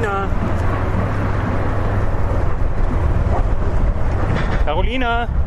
Carolina. Carolina!